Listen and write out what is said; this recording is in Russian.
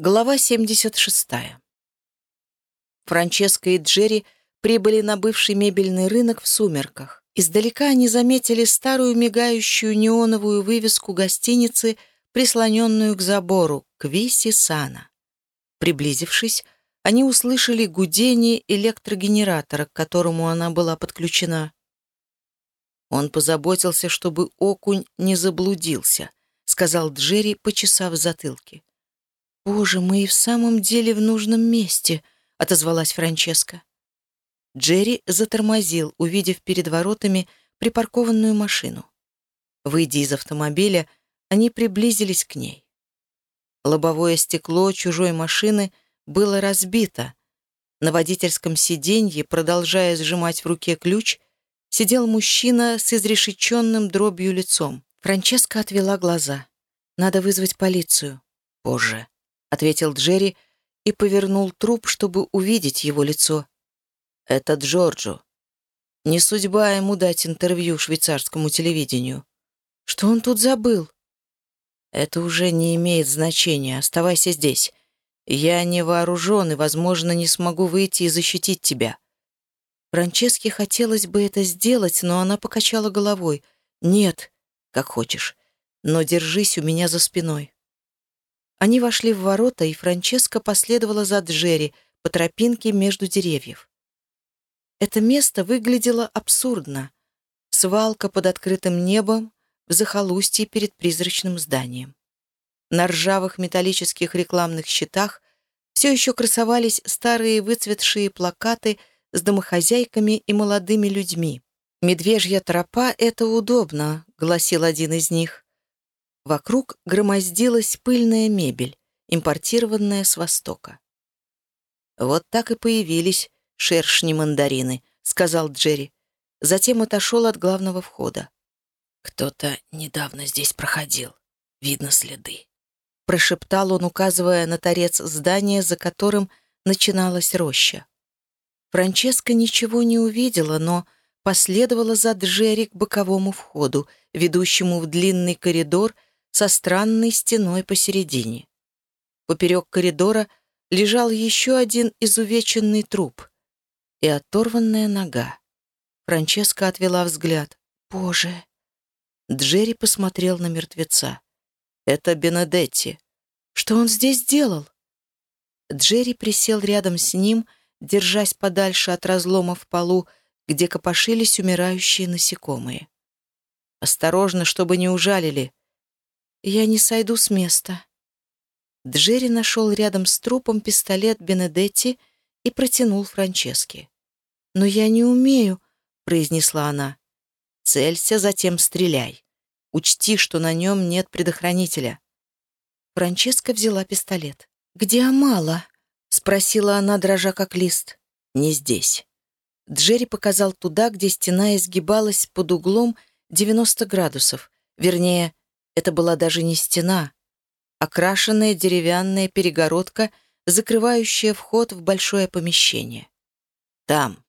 Глава 76. Франческа и Джерри прибыли на бывший мебельный рынок в сумерках. Издалека они заметили старую мигающую неоновую вывеску гостиницы, прислоненную к забору «Квиси Сана». Приблизившись, они услышали гудение электрогенератора, к которому она была подключена. «Он позаботился, чтобы окунь не заблудился», — сказал Джерри, почесав затылки. «Боже, мы и в самом деле в нужном месте», — отозвалась Франческа. Джерри затормозил, увидев перед воротами припаркованную машину. Выйдя из автомобиля, они приблизились к ней. Лобовое стекло чужой машины было разбито. На водительском сиденье, продолжая сжимать в руке ключ, сидел мужчина с изрешеченным дробью лицом. Франческа отвела глаза. «Надо вызвать полицию». «Позже», — ответил Джерри и повернул труп, чтобы увидеть его лицо. «Это Джорджо. Не судьба ему дать интервью швейцарскому телевидению. Что он тут забыл?» «Это уже не имеет значения. Оставайся здесь. Я не вооружен и, возможно, не смогу выйти и защитить тебя». Франческе хотелось бы это сделать, но она покачала головой. «Нет, как хочешь, но держись у меня за спиной». Они вошли в ворота, и Франческа последовала за Джерри по тропинке между деревьев. Это место выглядело абсурдно. Свалка под открытым небом в захолустье перед призрачным зданием. На ржавых металлических рекламных щитах все еще красовались старые выцветшие плакаты с домохозяйками и молодыми людьми. «Медвежья тропа — это удобно», — гласил один из них. Вокруг громоздилась пыльная мебель, импортированная с Востока. «Вот так и появились шершни-мандарины», — сказал Джерри. Затем отошел от главного входа. «Кто-то недавно здесь проходил. Видно следы», — прошептал он, указывая на торец здания, за которым начиналась роща. Франческа ничего не увидела, но последовала за Джерри к боковому входу, ведущему в длинный коридор — со странной стеной посередине. Поперек коридора лежал еще один изувеченный труп и оторванная нога. Франческа отвела взгляд. «Боже!» Джерри посмотрел на мертвеца. «Это Бенедетти. Что он здесь делал?» Джерри присел рядом с ним, держась подальше от разлома в полу, где копошились умирающие насекомые. «Осторожно, чтобы не ужалили», я не сойду с места. Джерри нашел рядом с трупом пистолет Бенедетти и протянул Франческе. «Но я не умею», — произнесла она. «Целься, затем стреляй. Учти, что на нем нет предохранителя». Франческа взяла пистолет. «Где Амала?» — спросила она, дрожа как лист. «Не здесь». Джерри показал туда, где стена изгибалась под углом 90 градусов, вернее, это была даже не стена, окрашенная деревянная перегородка, закрывающая вход в большое помещение. Там.